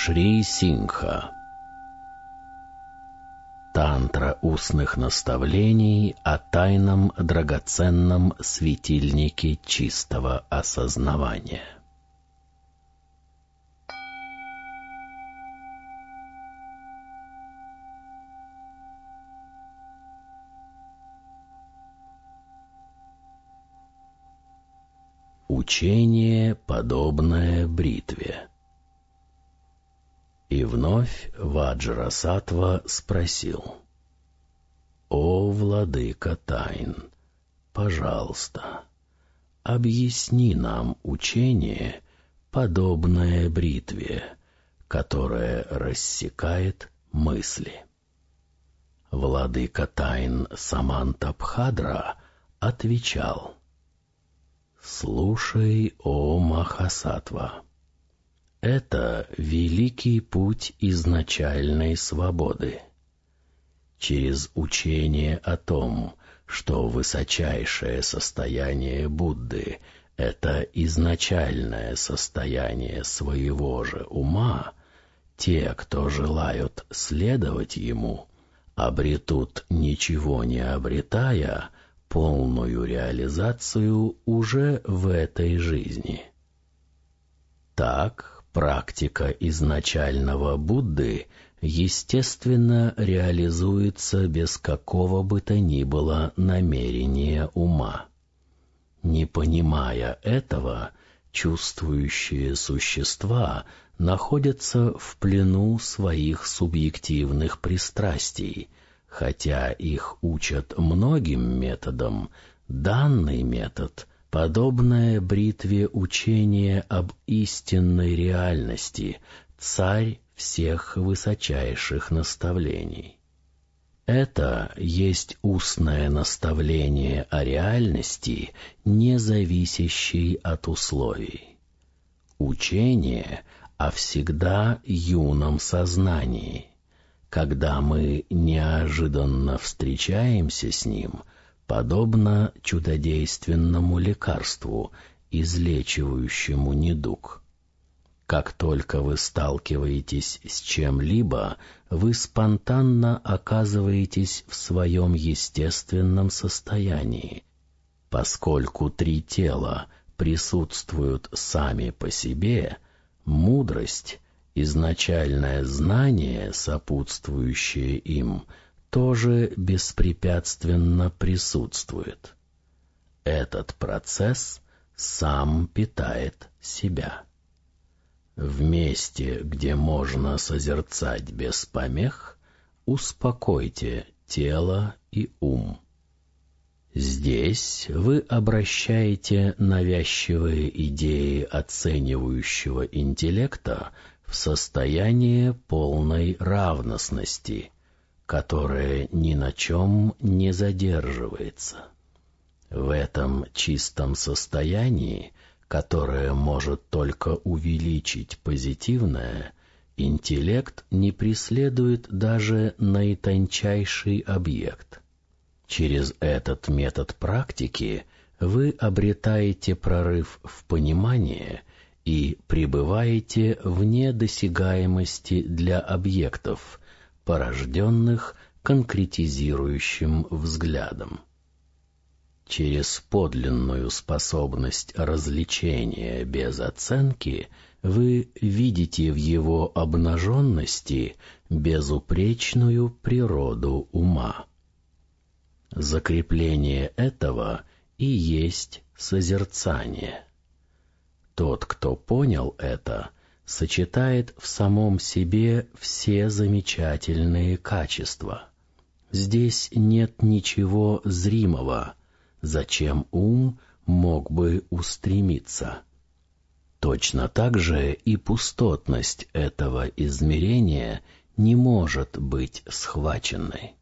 Шри Сингха Тантра устных наставлений о тайном драгоценном светильнике чистого осознавания. Учение, подобное бритве. И вновь Ваджрасатва спросил. «О, владыка тайн, пожалуйста, объясни нам учение, подобное бритве, которое рассекает мысли». Владыка тайн Самантабхадра отвечал. «Слушай, о Махасатва». Это великий путь изначальной свободы. Через учение о том, что высочайшее состояние Будды — это изначальное состояние своего же ума, те, кто желают следовать ему, обретут, ничего не обретая, полную реализацию уже в этой жизни. Так, Практика изначального Будды, естественно, реализуется без какого бы то ни было намерения ума. Не понимая этого, чувствующие существа находятся в плену своих субъективных пристрастий, хотя их учат многим методам, данный метод Подобное бритве учение об истинной реальности, царь всех высочайших наставлений. Это есть устное наставление о реальности, не зависящей от условий. Учение о всегда юном сознании. Когда мы неожиданно встречаемся с ним — подобно чудодейственному лекарству, излечивающему недуг. Как только вы сталкиваетесь с чем-либо, вы спонтанно оказываетесь в своем естественном состоянии. Поскольку три тела присутствуют сами по себе, мудрость, изначальное знание, сопутствующее им — тоже беспрепятственно присутствует. Этот процесс сам питает себя. В месте, где можно созерцать без помех, успокойте тело и ум. Здесь вы обращаете навязчивые идеи оценивающего интеллекта в состояние полной равностности – которое ни на чем не задерживается. В этом чистом состоянии, которое может только увеличить позитивное, интеллект не преследует даже наитончайший объект. Через этот метод практики вы обретаете прорыв в понимание и пребываете вне досягаемости для объектов, порожденных конкретизирующим взглядом. Через подлинную способность развлечения без оценки вы видите в его обнаженности безупречную природу ума. Закрепление этого и есть созерцание. Тот, кто понял это, сочетает в самом себе все замечательные качества. Здесь нет ничего зримого, зачем ум мог бы устремиться. Точно так же и пустотность этого измерения не может быть схваченной.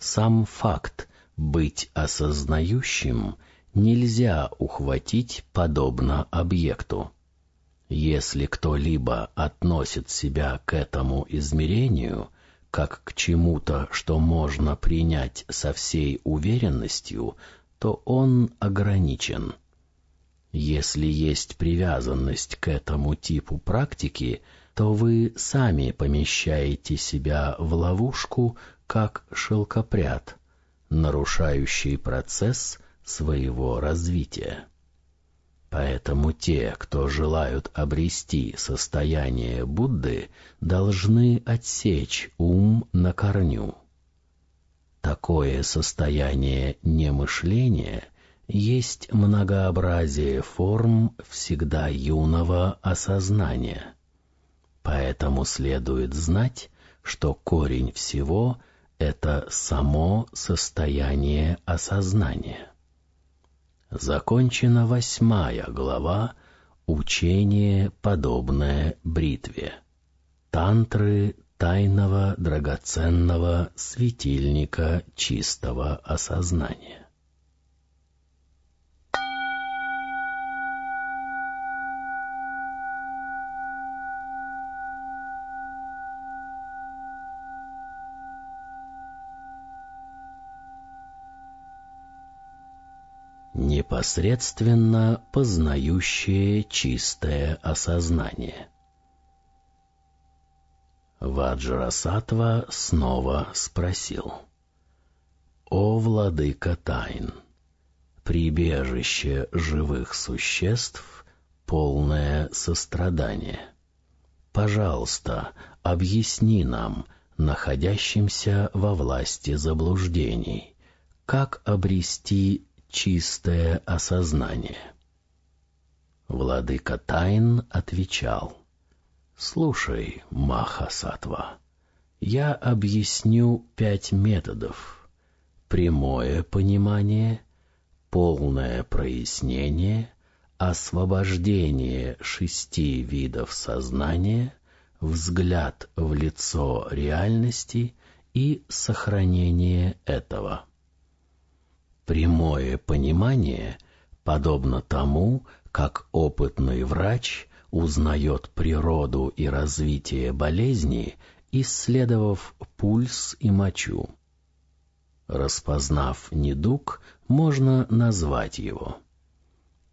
Сам факт быть осознающим нельзя ухватить подобно объекту. Если кто-либо относит себя к этому измерению как к чему-то, что можно принять со всей уверенностью, то он ограничен. Если есть привязанность к этому типу практики, то вы сами помещаете себя в ловушку, как шелкопряд, нарушающий процесс своего развития. Поэтому те, кто желают обрести состояние Будды, должны отсечь ум на корню. Такое состояние немышления есть многообразие форм всегда юного осознания. Поэтому следует знать, что корень всего — это само состояние осознания. Закончена восьмая глава «Учение, подобное бритве». Тантры тайного драгоценного светильника чистого осознания. Непосредственно познающее чистое осознание. Ваджрасатва снова спросил. «О, владыка тайн, прибежище живых существ, полное сострадание, пожалуйста, объясни нам, находящимся во власти заблуждений, как обрести чистое осознание. Владыка Тайн отвечал, «Слушай, Махасатва, я объясню пять методов. Прямое понимание, полное прояснение, освобождение шести видов сознания, взгляд в лицо реальности и сохранение этого». Прямое понимание подобно тому, как опытный врач узнает природу и развитие болезни, исследовав пульс и мочу. Распознав недуг, можно назвать его.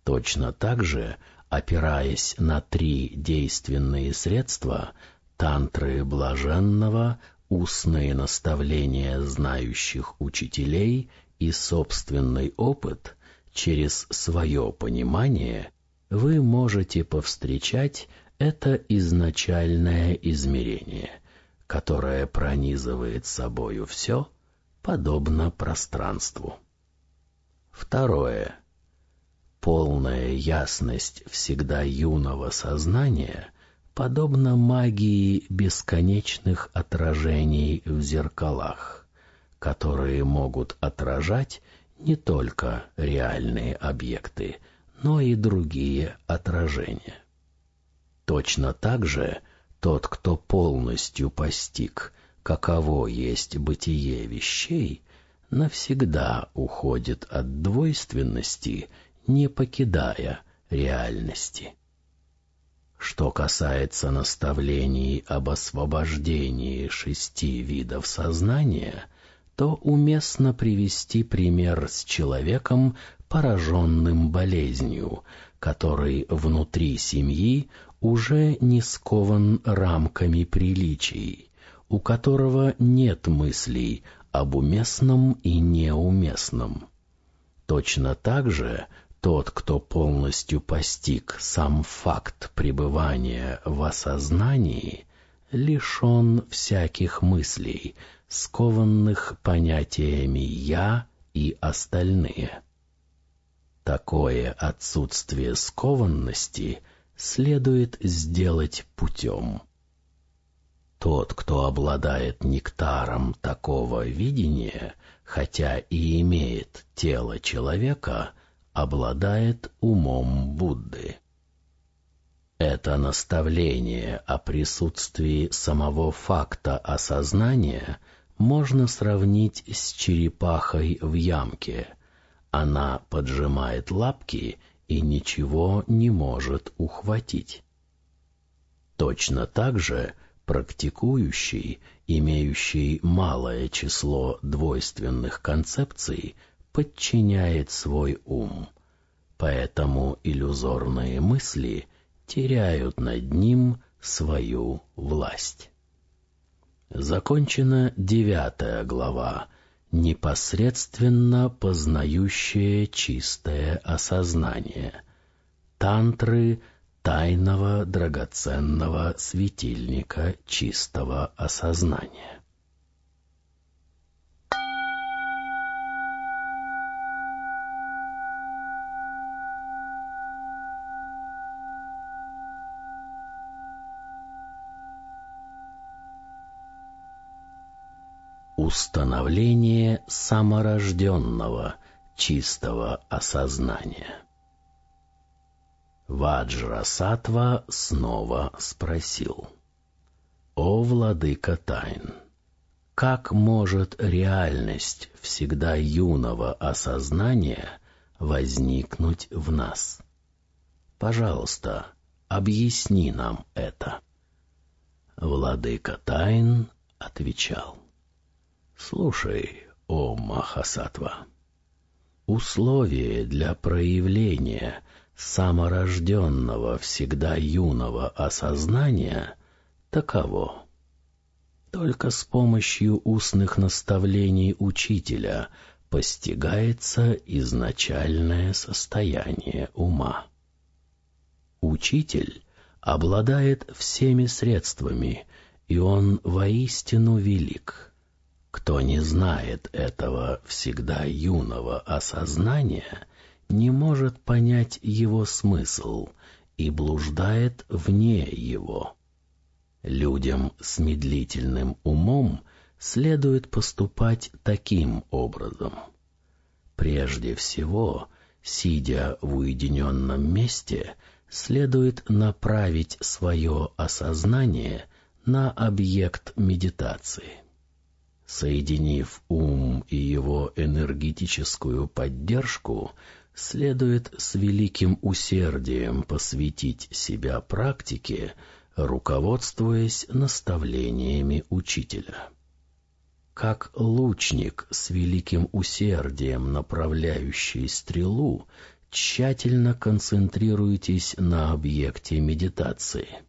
Точно так же, опираясь на три действенные средства — тантры блаженного, устные наставления знающих учителей и собственный опыт, через свое понимание вы можете повстречать это изначальное измерение, которое пронизывает собою все, подобно пространству. Второе. Полная ясность всегда юного сознания подобна магии бесконечных отражений в зеркалах которые могут отражать не только реальные объекты, но и другие отражения. Точно так же тот, кто полностью постиг, каково есть бытие вещей, навсегда уходит от двойственности, не покидая реальности. Что касается наставлений об освобождении шести видов сознания — то уместно привести пример с человеком, пораженным болезнью, который внутри семьи уже не скован рамками приличий, у которого нет мыслей об уместном и неуместном. Точно так же тот, кто полностью постиг сам факт пребывания в осознании, лишен всяких мыслей — скованных понятиями «я» и «остальные». Такое отсутствие скованности следует сделать путем. Тот, кто обладает нектаром такого видения, хотя и имеет тело человека, обладает умом Будды. Это наставление о присутствии самого факта осознания – можно сравнить с черепахой в ямке. Она поджимает лапки и ничего не может ухватить. Точно так же практикующий, имеющий малое число двойственных концепций, подчиняет свой ум. Поэтому иллюзорные мысли теряют над ним свою власть. Закончена девятая глава, непосредственно познающее чистое осознание. Тантры тайного драгоценного светильника чистого осознания. Установление саморожденного чистого осознания. Ваджрасатва снова спросил. «О, владыка тайн, как может реальность всегда юного осознания возникнуть в нас? Пожалуйста, объясни нам это». Владыка тайн отвечал. Слушай, о Махасатва, условие для проявления саморожденного всегда юного осознания таково. Только с помощью устных наставлений учителя постигается изначальное состояние ума. Учитель обладает всеми средствами, и он воистину велик. Кто не знает этого всегда юного осознания, не может понять его смысл и блуждает вне его. Людям с медлительным умом следует поступать таким образом. Прежде всего, сидя в уединенном месте, следует направить свое осознание на объект медитации. Соединив ум и его энергетическую поддержку, следует с великим усердием посвятить себя практике, руководствуясь наставлениями учителя. Как лучник с великим усердием направляющий стрелу, тщательно концентрируйтесь на объекте медитации —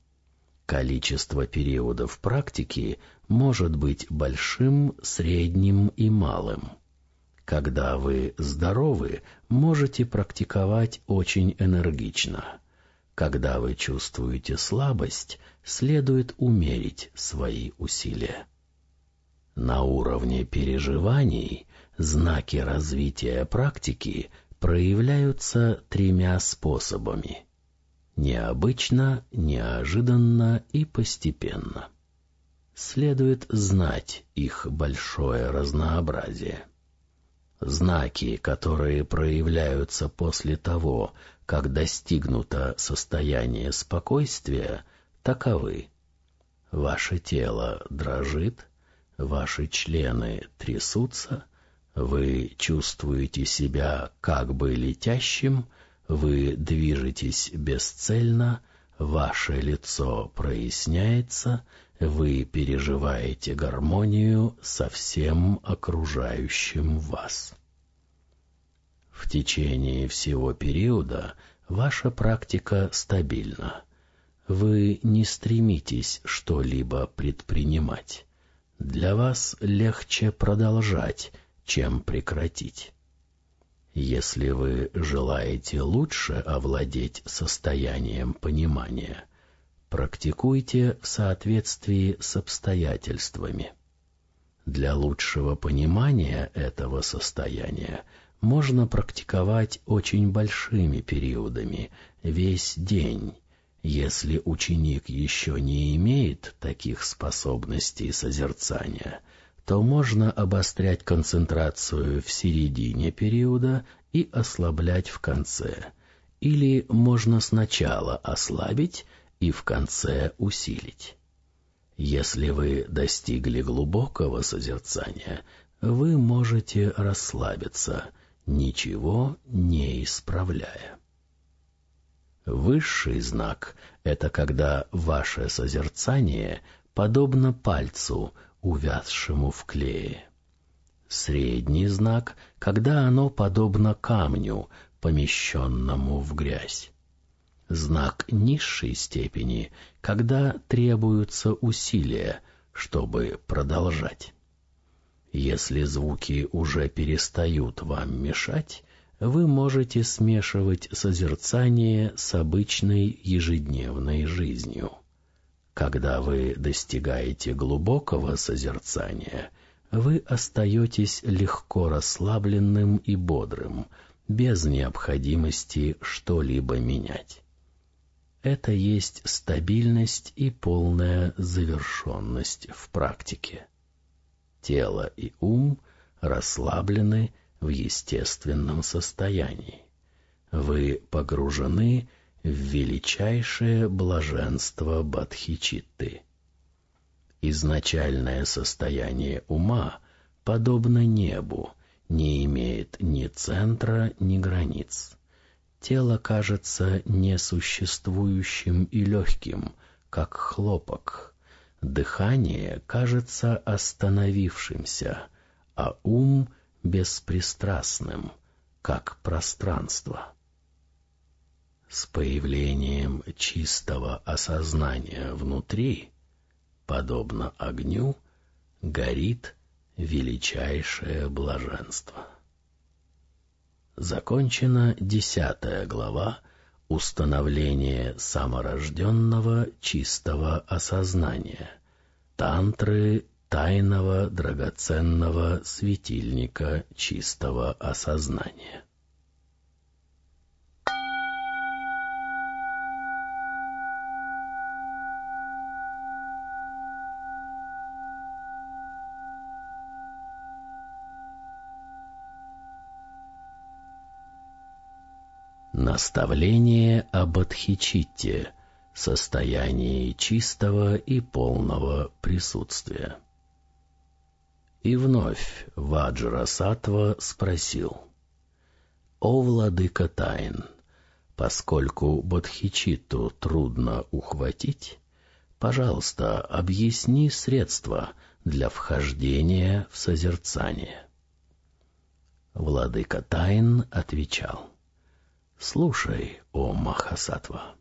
Количество периодов практики может быть большим, средним и малым. Когда вы здоровы, можете практиковать очень энергично. Когда вы чувствуете слабость, следует умерить свои усилия. На уровне переживаний знаки развития практики проявляются тремя способами – необычно, неожиданно и постепенно. Следует знать их большое разнообразие. Знаки, которые проявляются после того, как достигнуто состояние спокойствия, таковы. Ваше тело дрожит, ваши члены трясутся, вы чувствуете себя как бы летящим, вы движетесь бесцельно, ваше лицо проясняется, вы переживаете гармонию со всем окружающим вас. В течение всего периода ваша практика стабильна. Вы не стремитесь что-либо предпринимать. Для вас легче продолжать, чем прекратить. Если вы желаете лучше овладеть состоянием понимания, практикуйте в соответствии с обстоятельствами. Для лучшего понимания этого состояния можно практиковать очень большими периодами, весь день, если ученик еще не имеет таких способностей созерцания — то можно обострять концентрацию в середине периода и ослаблять в конце. Или можно сначала ослабить и в конце усилить. Если вы достигли глубокого созерцания, вы можете расслабиться, ничего не исправляя. Высший знак — это когда ваше созерцание подобно пальцу — увязшему в клее. Средний знак, когда оно подобно камню, помещенному в грязь. знак низшей степени, когда требуются усилия, чтобы продолжать. Если звуки уже перестают вам мешать, вы можете смешивать созерцание с обычной ежедневной жизнью. Когда вы достигаете глубокого созерцания, вы остаетесь легко расслабленным и бодрым, без необходимости что-либо менять. Это есть стабильность и полная завершенность в практике. Тело и ум расслаблены в естественном состоянии. Вы погружены величайшее блаженство Бадхичитты. Изначальное состояние ума подобно небу, не имеет ни центра, ни границ. Тело кажется несуществующим и легким, как хлопок. Дыхание кажется остановившимся, а ум — беспристрастным, как пространство. Появлением чистого осознания внутри, подобно огню, горит величайшее блаженство. Закончена десятая глава «Установление саморожденного чистого осознания» тантры тайного драгоценного светильника чистого осознания. Наставление об Адхичитте, состоянии чистого и полного присутствия. И вновь Ваджра Сатва спросил, «О, владыка тайн, поскольку Бодхичитту трудно ухватить, пожалуйста, объясни средства для вхождения в созерцание». Владыка Тайн отвечал, «Слушай, о Махасатва,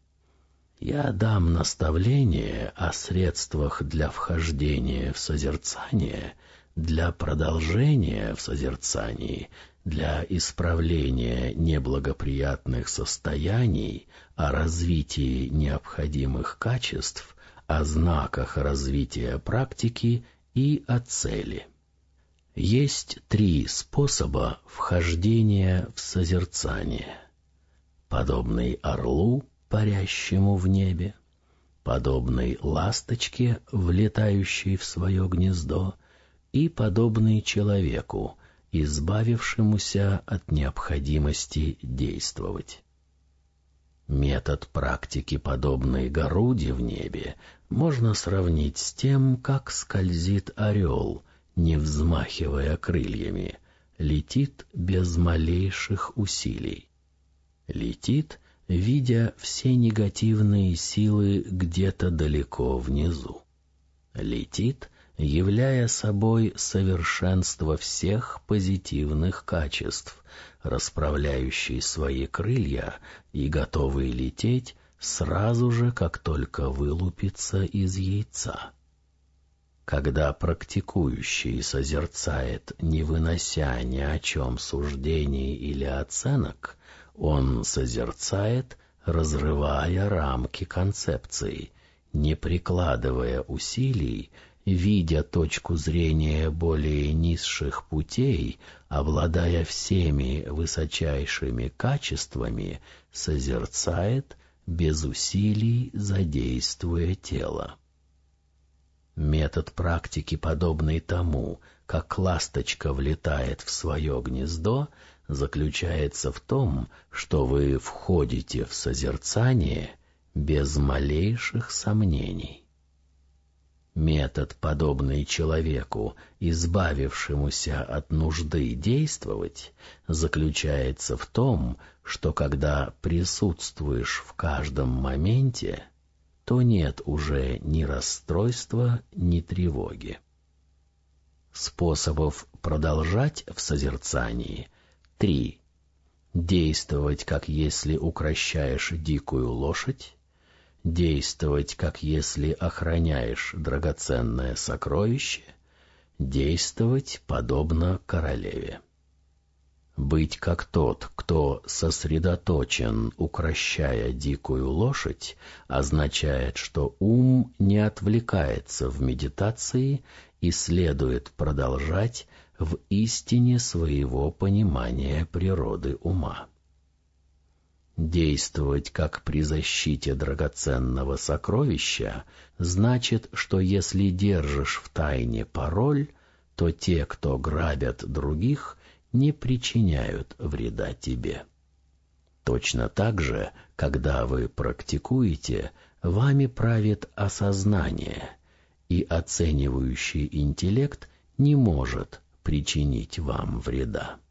я дам наставление о средствах для вхождения в созерцание, для продолжения в созерцании, для исправления неблагоприятных состояний, о развитии необходимых качеств, о знаках развития практики и о цели. Есть три способа вхождения в созерцание — подобный орлу, парящему в небе, подобный ласточке, влетающей в свое гнездо, и подобный человеку, избавившемуся от необходимости действовать. Метод практики подобной горуди в небе можно сравнить с тем, как скользит орел, не взмахивая крыльями, летит без малейших усилий. Летит, видя все негативные силы где-то далеко внизу. Летит, являя собой совершенство всех позитивных качеств, расправляющий свои крылья и готовый лететь сразу же, как только вылупится из яйца. Когда практикующий созерцает, не вынося ни о чем суждений или оценок, он созерцает, разрывая рамки концепции, не прикладывая усилий, видя точку зрения более низших путей, обладая всеми высочайшими качествами, созерцает, без усилий задействуя тело. Метод практики, подобный тому, как ласточка влетает в свое гнездо, заключается в том, что вы входите в созерцание без малейших сомнений. Метод, подобный человеку, избавившемуся от нужды действовать, заключается в том, что когда присутствуешь в каждом моменте, то нет уже ни расстройства, ни тревоги. Способов продолжать в созерцании Три. действовать, как если укращаешь дикую лошадь, действовать, как если охраняешь драгоценное сокровище, действовать подобно королеве. Быть как тот, кто сосредоточен, укращая дикую лошадь, означает, что ум не отвлекается в медитации и следует продолжать в истине своего понимания природы ума. Действовать как при защите драгоценного сокровища значит, что если держишь в тайне пароль, то те, кто грабят других, не причиняют вреда тебе. Точно так же, когда вы практикуете, вами правит осознание, и оценивающий интеллект не может причинить вам вреда.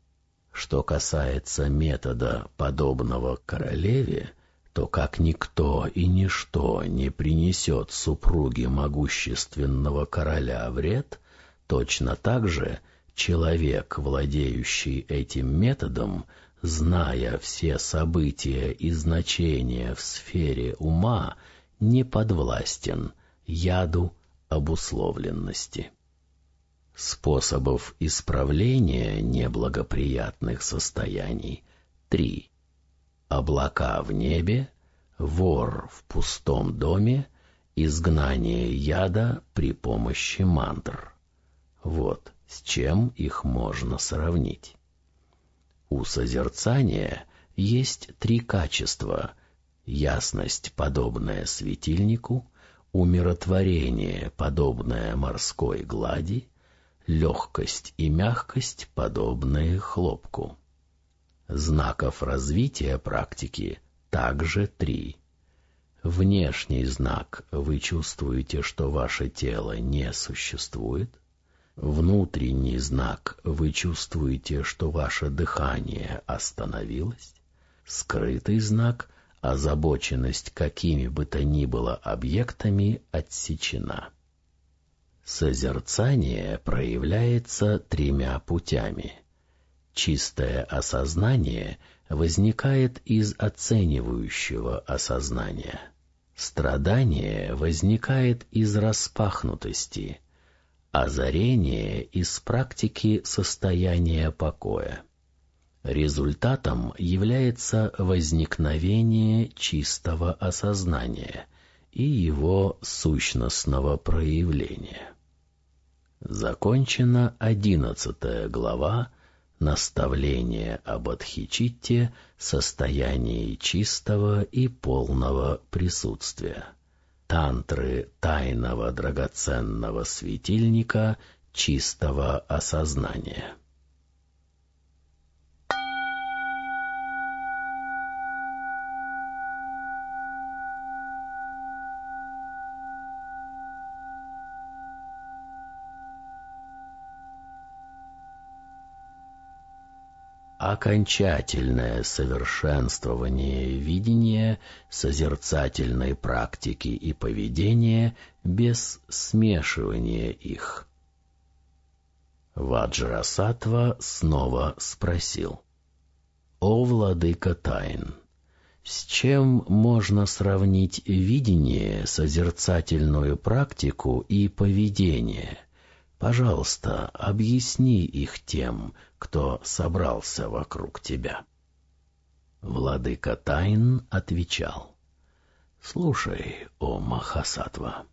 Что касается метода, подобного королеве, то как никто и ничто не принесет супруге могущественного короля вред, точно так же человек, владеющий этим методом, зная все события и значения в сфере ума, не подвластен яду обусловленности. Способов исправления неблагоприятных состояний три. Облака в небе, вор в пустом доме, изгнание яда при помощи мантр. Вот с чем их можно сравнить. У созерцания есть три качества — ясность, подобная светильнику, умиротворение, подобное морской глади, легкость и мягкость, подобные хлопку. Знаков развития практики также три. Внешний знак — вы чувствуете, что ваше тело не существует. Внутренний знак — вы чувствуете, что ваше дыхание остановилось. Скрытый знак — озабоченность какими бы то ни было объектами отсечена. Созерцание проявляется тремя путями. Чистое осознание возникает из оценивающего осознания. Страдание возникает из распахнутости, озарение из практики состояния покоя. Результатом является возникновение чистого осознания и его сущностного проявления. Закончена одиннадцатая глава «Наставление об Адхичитте, состоянии чистого и полного присутствия». Тантры тайного драгоценного светильника чистого осознания. Окончательное совершенствование видения, созерцательной практики и поведения без смешивания их. Ваджрасатва снова спросил. «О, владыка тайн, с чем можно сравнить видение, созерцательную практику и поведение?» Пожалуйста, объясни их тем, кто собрался вокруг тебя. Владыка Тайн отвечал. Слушай, о Махасатва.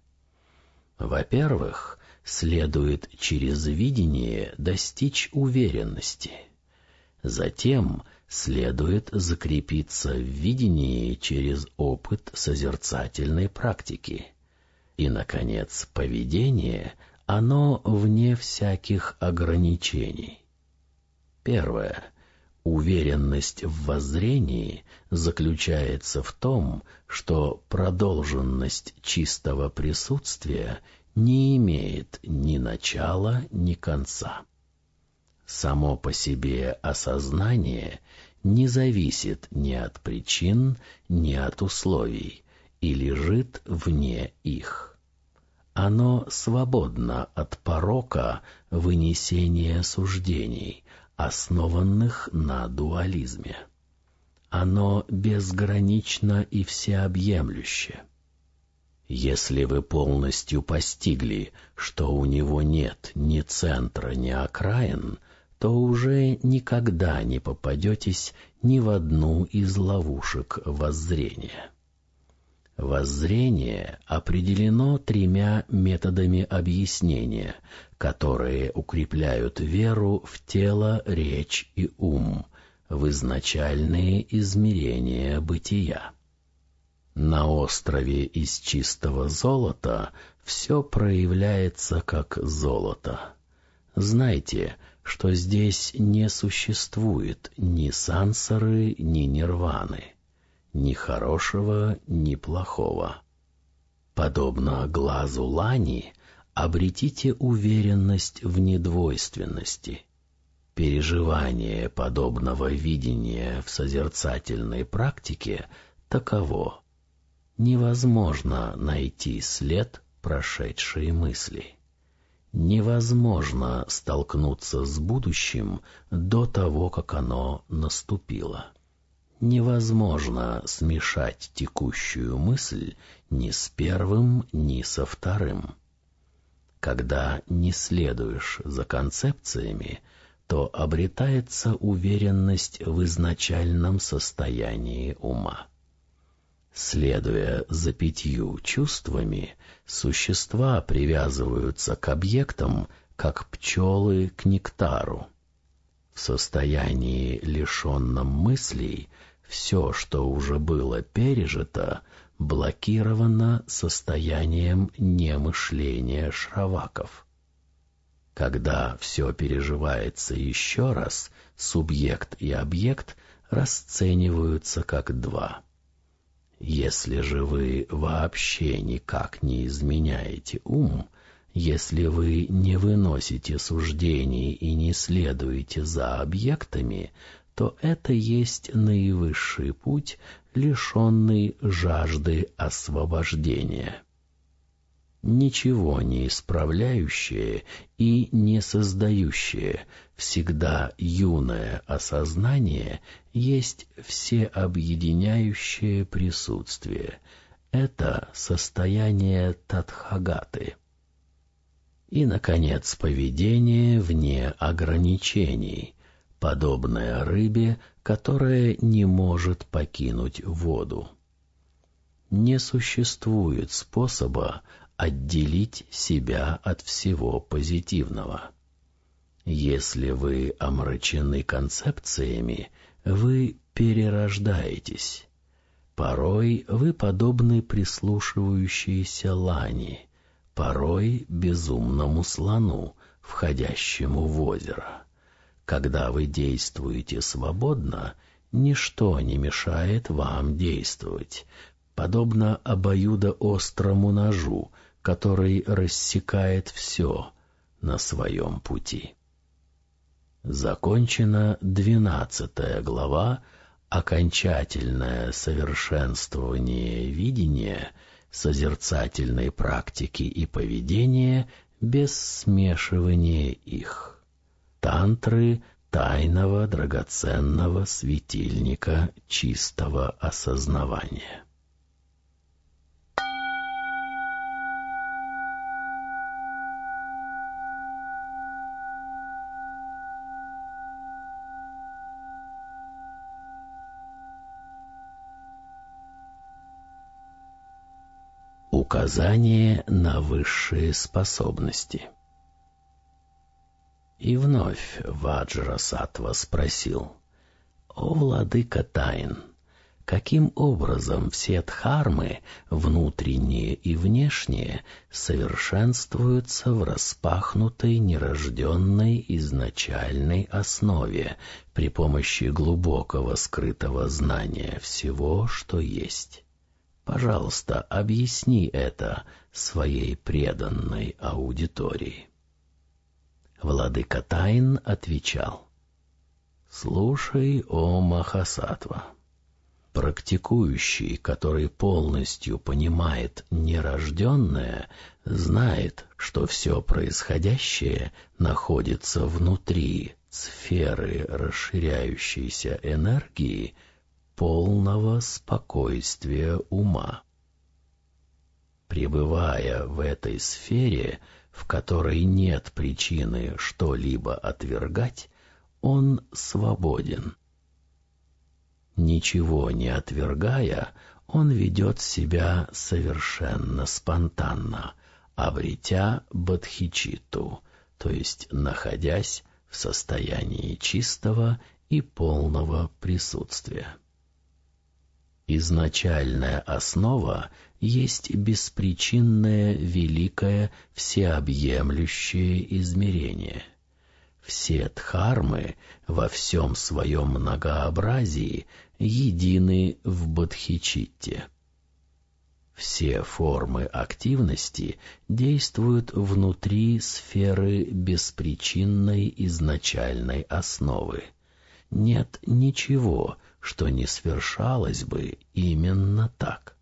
Во-первых, следует через видение достичь уверенности. Затем следует закрепиться в видении через опыт созерцательной практики. И, наконец, поведение — оно вне всяких ограничений. Первое. Уверенность в воззрении заключается в том, что продолженность чистого присутствия не имеет ни начала, ни конца. Само по себе осознание не зависит ни от причин, ни от условий и лежит вне их. Оно свободно от порока вынесения суждений, основанных на дуализме. оно безгранично и всеобъемлюще. Если вы полностью постигли, что у него нет ни центра, ни окраин, то уже никогда не попадетесь ни в одну из ловушек воззрения. Воззрение определено тремя методами объяснения, которые укрепляют веру в тело, речь и ум, в изначальные измерения бытия. На острове из чистого золота все проявляется как золото. Знайте, что здесь не существует ни сансары, ни нирваны ни хорошего, ни плохого. Подобно глазу лани, обретите уверенность в недвойственности. Переживание подобного видения в созерцательной практике таково. Невозможно найти след прошедшей мысли. Невозможно столкнуться с будущим до того, как оно наступило невозможно смешать текущую мысль ни с первым, ни со вторым. Когда не следуешь за концепциями, то обретается уверенность в изначальном состоянии ума. Следуя за пятью чувствами, существа привязываются к объектам, как пчелы к нектару. В состоянии, лишенном мыслей, все, что уже было пережито, блокировано состоянием немышления шраваков. Когда все переживается еще раз, субъект и объект расцениваются как два. Если же вы вообще никак не изменяете ум, если вы не выносите суждений и не следуете за объектами, то это есть наивысший путь, лишенный жажды освобождения. Ничего не исправляющее и не создающее, всегда юное осознание есть всеобъединяющее присутствие. Это состояние Тадхагаты. И, наконец, поведение вне ограничений — подобная рыбе, которая не может покинуть воду. Не существует способа отделить себя от всего позитивного. Если вы омрачены концепциями, вы перерождаетесь. Порой вы подобны прислушивающейся лани, порой безумному слону, входящему в озеро. Когда вы действуете свободно, ничто не мешает вам действовать, подобно обоюдоострому ножу, который рассекает все на своем пути. Закончена двенадцатая глава «Окончательное совершенствование видения», созерцательной практики и поведения без смешивания их тантры тайного драгоценного светильника чистого осознавания. Указание на высшие способности – и вновь Ваджрасатва спросил, «О, владыка тайн, каким образом все дхармы, внутренние и внешние, совершенствуются в распахнутой, нерожденной изначальной основе при помощи глубокого скрытого знания всего, что есть?» Пожалуйста, объясни это своей преданной аудитории. Владыка Тайн отвечал. «Слушай, о Махасатва, практикующий, который полностью понимает нерожденное, знает, что все происходящее находится внутри сферы расширяющейся энергии, полного спокойствия ума. Пребывая в этой сфере, в которой нет причины что-либо отвергать, он свободен. Ничего не отвергая, он ведет себя совершенно спонтанно, обретя бодхичиту, то есть находясь в состоянии чистого и полного присутствия. Изначальная основа есть беспричинное великое всеобъемлющее измерение. Все дхармы во всем своем многообразии едины в Бодхичитте. Все формы активности действуют внутри сферы беспричинной изначальной основы. Нет ничего, что не свершалось бы именно так.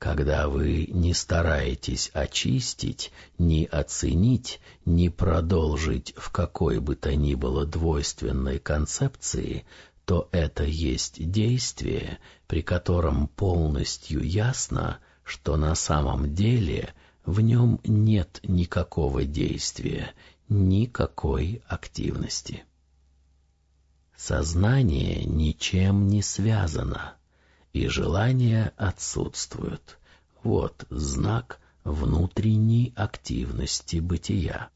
Когда вы не стараетесь очистить, не оценить, не продолжить в какой бы то ни было двойственной концепции, то это есть действие, при котором полностью ясно, что на самом деле в нем нет никакого действия, никакой активности. Сознание ничем не связано, и желания отсутствуют. Вот знак внутренней активности бытия.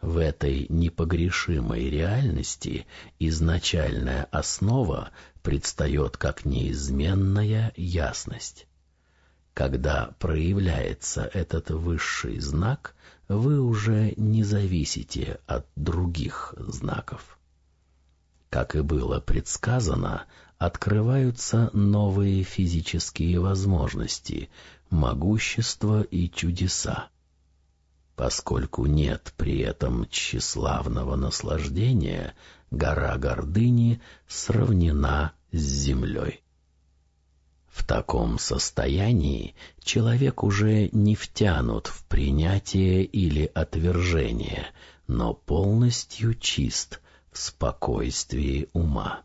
В этой непогрешимой реальности изначальная основа предстает как неизменная ясность. Когда проявляется этот высший знак, вы уже не зависите от других знаков. Как и было предсказано, открываются новые физические возможности, могущество и чудеса. Поскольку нет при этом тщеславного наслаждения, гора гордыни сравнена с землей. В таком состоянии человек уже не втянут в принятие или отвержение, но полностью чист, в спокойствии ума.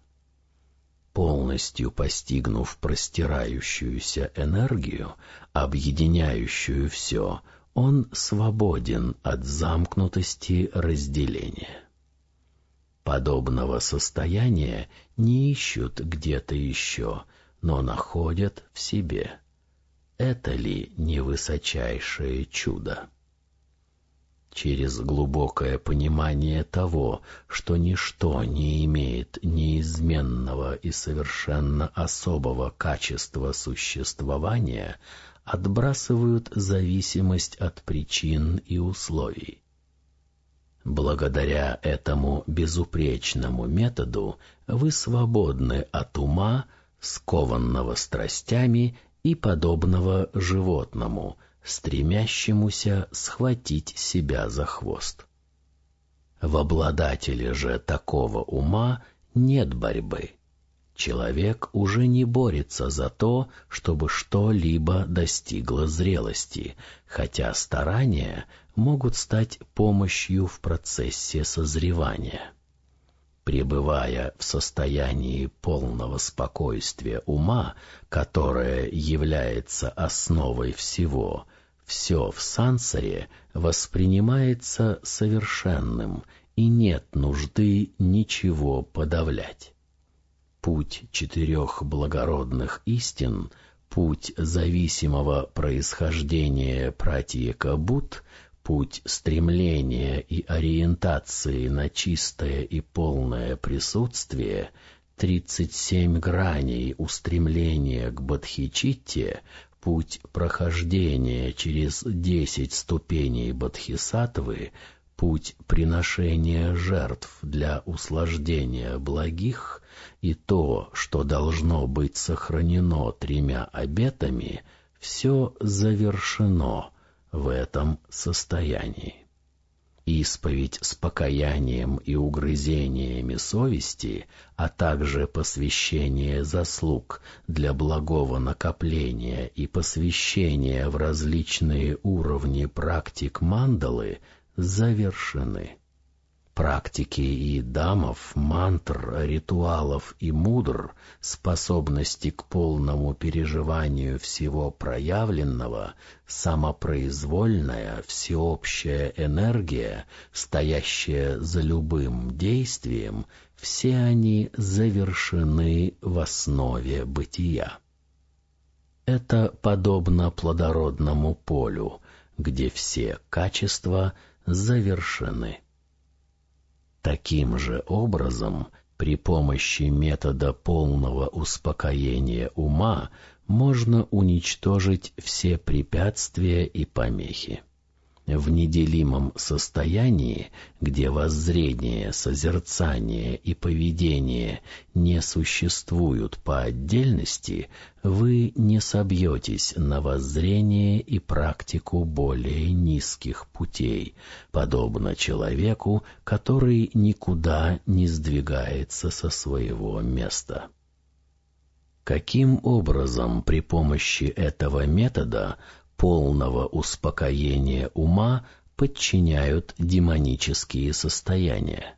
Полностью постигнув простирающуюся энергию, объединяющую все, он свободен от замкнутости разделения. Подобного состояния не ищут где-то еще, но находят в себе. Это ли не высочайшее чудо? Через глубокое понимание того, что ничто не имеет неизменного и совершенно особого качества существования, отбрасывают зависимость от причин и условий. Благодаря этому безупречному методу вы свободны от ума, скованного страстями и подобного животному, стремящемуся схватить себя за хвост. В обладателе же такого ума нет борьбы. Человек уже не борется за то, чтобы что-либо достигло зрелости, хотя старания могут стать помощью в процессе созревания. Пребывая в состоянии полного спокойствия ума, которое является основой всего, все в сансаре воспринимается совершенным, и нет нужды ничего подавлять. Путь четырех благородных истин, путь зависимого происхождения пратьека Буд, путь стремления и ориентации на чистое и полное присутствие, тридцать семь граней устремления к Бодхичитте, путь прохождения через десять ступеней Бодхисаттвы, путь приношения жертв для услаждения благих и то, что должно быть сохранено тремя обетами, все завершено в этом состоянии исповедь с покаянием и угрызениями совести, а также посвящение заслуг для благого накопления и посвящение в различные уровни практик мандалы завершены. Практики и дамов, мантр, ритуалов и мудр, способности к полному переживанию всего проявленного, самопроизвольная, всеобщая энергия, стоящая за любым действием, все они завершены в основе бытия. Это подобно плодородному полю, где все качества завершены. Таким же образом, при помощи метода полного успокоения ума можно уничтожить все препятствия и помехи в неделимом состоянии, где воззрение, созерцание и поведение не существуют по отдельности, вы не собьетесь на воззрение и практику более низких путей, подобно человеку, который никуда не сдвигается со своего места. Каким образом при помощи этого метода полного успокоения ума подчиняют демонические состояния.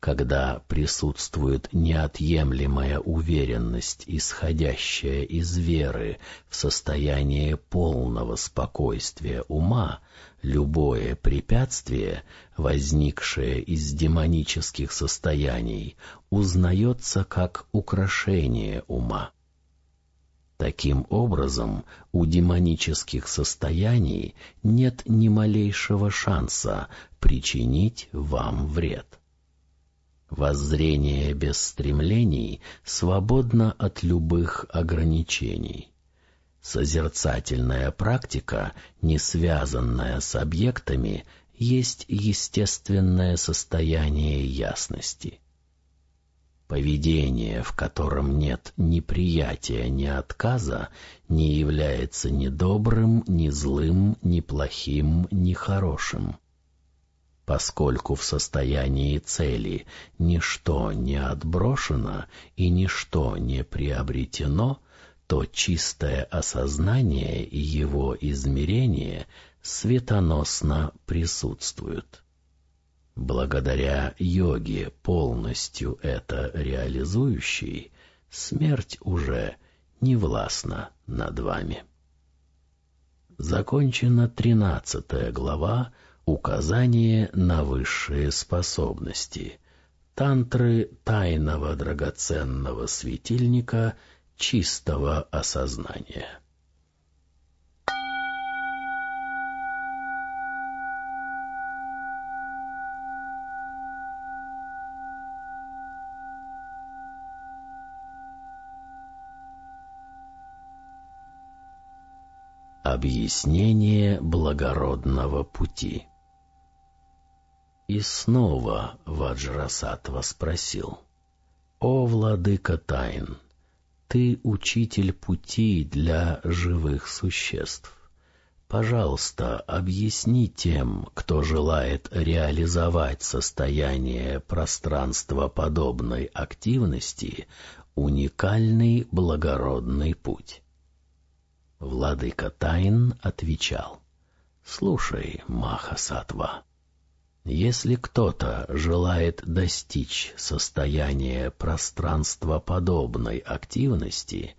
Когда присутствует неотъемлемая уверенность, исходящая из веры в состояние полного спокойствия ума, любое препятствие, возникшее из демонических состояний, узнается как украшение ума. Таким образом, у демонических состояний нет ни малейшего шанса причинить вам вред. Воззрение без стремлений свободно от любых ограничений. Созерцательная практика, не связанная с объектами, есть естественное состояние ясности. Поведение, в котором нет ни приятия, ни отказа, не является ни добрым, ни злым, ни плохим, ни хорошим. Поскольку в состоянии цели ничто не отброшено и ничто не приобретено, то чистое осознание и его измерение светоносно присутствуют. Благодаря йоге, полностью это реализующей, смерть уже не властна над вами. Закончена тринадцатая глава «Указание на высшие способности» тантры тайного драгоценного светильника чистого осознания. Объяснение благородного пути И снова Ваджрасатва спросил, «О, владыка тайн, ты учитель пути для живых существ. Пожалуйста, объясни тем, кто желает реализовать состояние пространства подобной активности, уникальный благородный путь. Владыка Тайн отвечал, «Слушай, Махасатва, если кто-то желает достичь состояния пространствоподобной активности,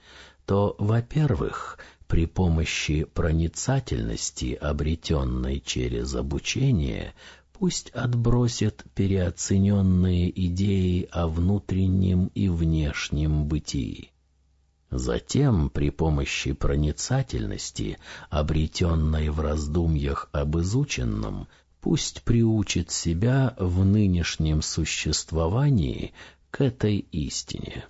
то, во-первых, при помощи проницательности, обретенной через обучение, пусть отбросит переоцененные идеи о внутреннем и внешнем бытии. Затем, при помощи проницательности, обретенной в раздумьях об изученном, пусть приучит себя в нынешнем существовании к этой истине.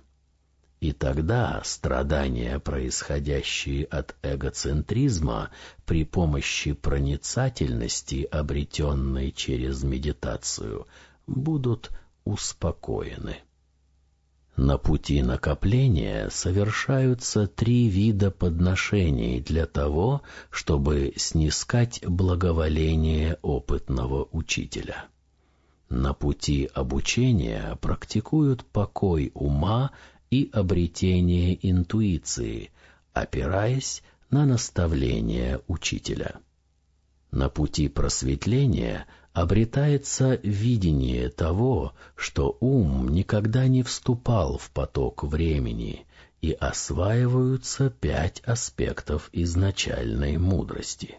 И тогда страдания, происходящие от эгоцентризма, при помощи проницательности, обретенной через медитацию, будут успокоены. На пути накопления совершаются три вида подношений для того, чтобы снискать благоволение опытного учителя. На пути обучения практикуют покой ума и обретение интуиции, опираясь на наставление учителя. На пути просветления обретается видение того, что ум никогда не вступал в поток времени, и осваиваются пять аспектов изначальной мудрости.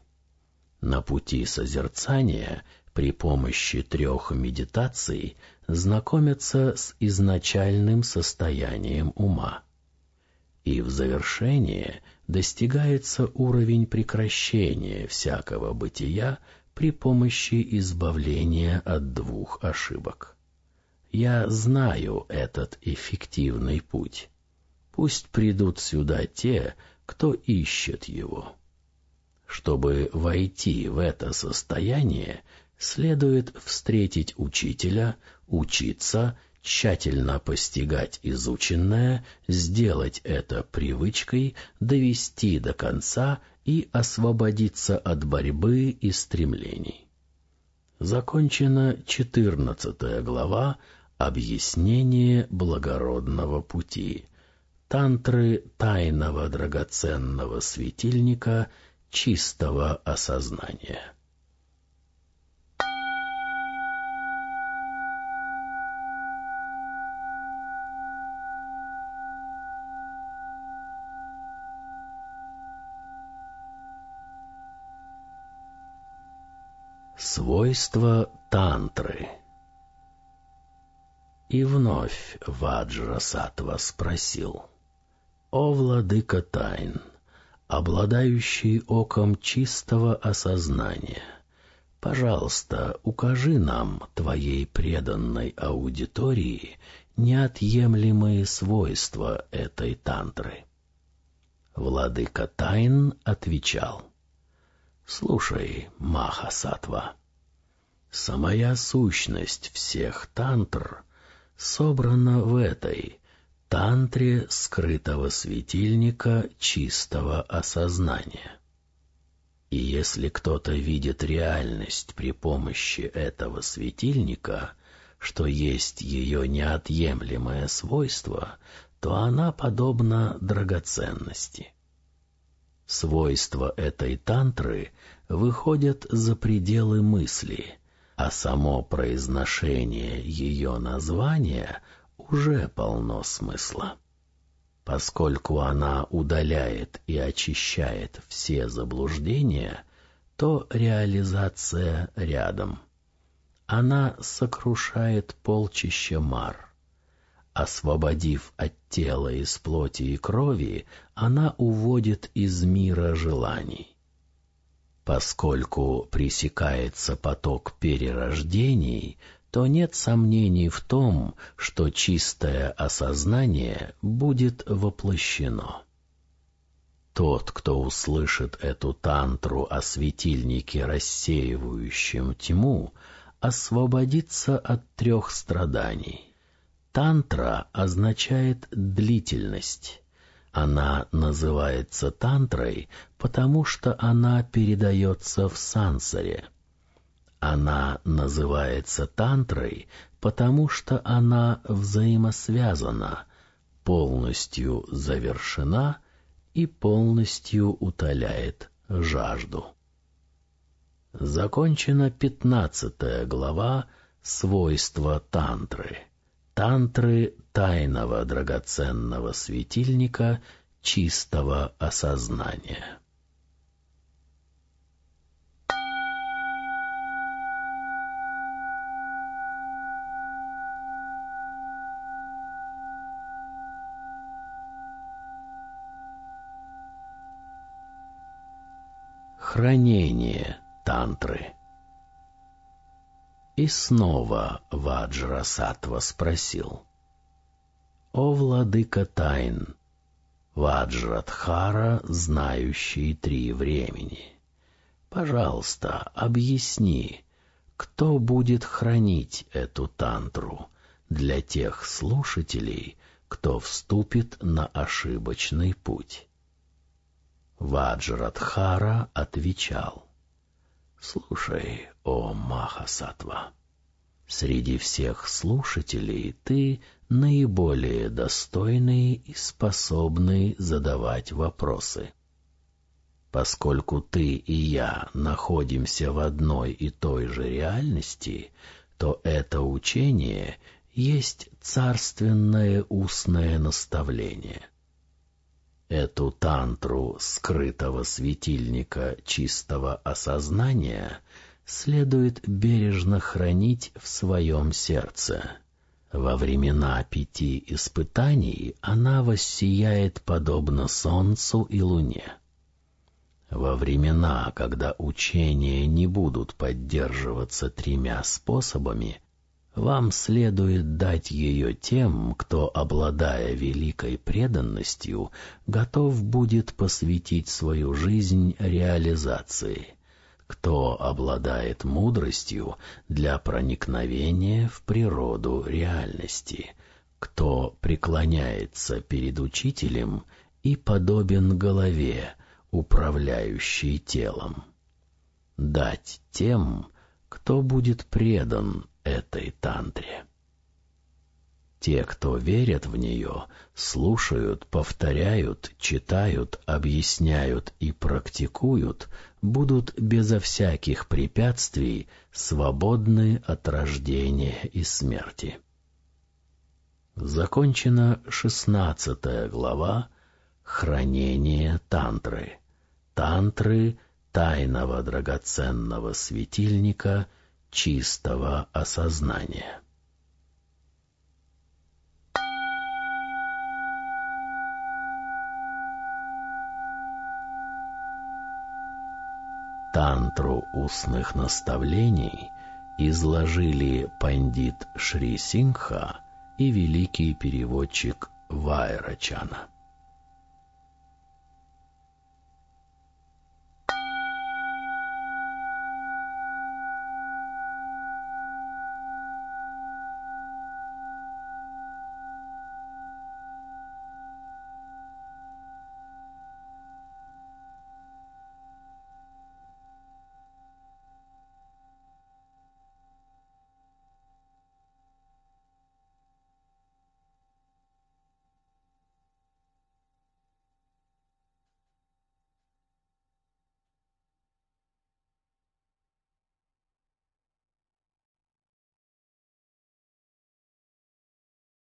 На пути созерцания при помощи трех медитаций знакомятся с изначальным состоянием ума. И в завершение достигается уровень прекращения всякого бытия при помощи избавления от двух ошибок. Я знаю этот эффективный путь. Пусть придут сюда те, кто ищет его. Чтобы войти в это состояние, следует встретить учителя, учиться, тщательно постигать изученное, сделать это привычкой, довести до конца и освободиться от борьбы и стремлений. Закончена четырнадцатая глава «Объяснение благородного пути» тантры тайного драгоценного светильника чистого осознания. Свойства тантры И вновь Ваджрасатва спросил, «О, владыка тайн, обладающий оком чистого осознания, пожалуйста, укажи нам, твоей преданной аудитории, неотъемлемые свойства этой тантры». Владыка тайн отвечал — Слушай, Махасатва, самая сущность всех тантр собрана в этой тантре скрытого светильника чистого осознания. И если кто-то видит реальность при помощи этого светильника, что есть ее неотъемлемое свойство, то она подобна драгоценности. Свойства этой тантры выходят за пределы мысли, а само произношение ее названия уже полно смысла. Поскольку она удаляет и очищает все заблуждения, то реализация рядом. Она сокрушает полчища мар. Освободив от тела из плоти и крови, она уводит из мира желаний. Поскольку пресекается поток перерождений, то нет сомнений в том, что чистое осознание будет воплощено. Тот, кто услышит эту тантру о светильнике, рассеивающем тьму, освободится от трех страданий — Тантра означает длительность. Она называется тантрой, потому что она передается в сансаре. Она называется тантрой, потому что она взаимосвязана, полностью завершена и полностью утоляет жажду. Закончена пятнадцатая глава «Свойства тантры» тантры тайного драгоценного светильника чистого осознания. Хранение тантры и снова Ваджрасатва спросил. «О, владыка тайн, Ваджрадхара, знающий три времени, пожалуйста, объясни, кто будет хранить эту тантру для тех слушателей, кто вступит на ошибочный путь?» Ваджрадхара отвечал. Слушай, о Махасатва, среди всех слушателей ты наиболее достойный и способный задавать вопросы. Поскольку ты и я находимся в одной и той же реальности, то это учение есть царственное устное наставление. Эту тантру скрытого светильника чистого осознания следует бережно хранить в своем сердце. Во времена пяти испытаний она воссияет подобно солнцу и луне. Во времена, когда учения не будут поддерживаться тремя способами, вам следует дать ее тем, кто, обладая великой преданностью, готов будет посвятить свою жизнь реализации, кто обладает мудростью для проникновения в природу реальности, кто преклоняется перед учителем и подобен голове, управляющей телом. Дать тем, кто будет предан этой тантре. Те, кто верят в нее, слушают, повторяют, читают, объясняют и практикуют, будут безо всяких препятствий свободны от рождения и смерти. Закончена шестнадцатая глава «Хранение тантры». Тантры тайного драгоценного светильника — чистого осознания. Тантру устных наставлений изложили пандит Шри Сингха и великий переводчик Вайрачана.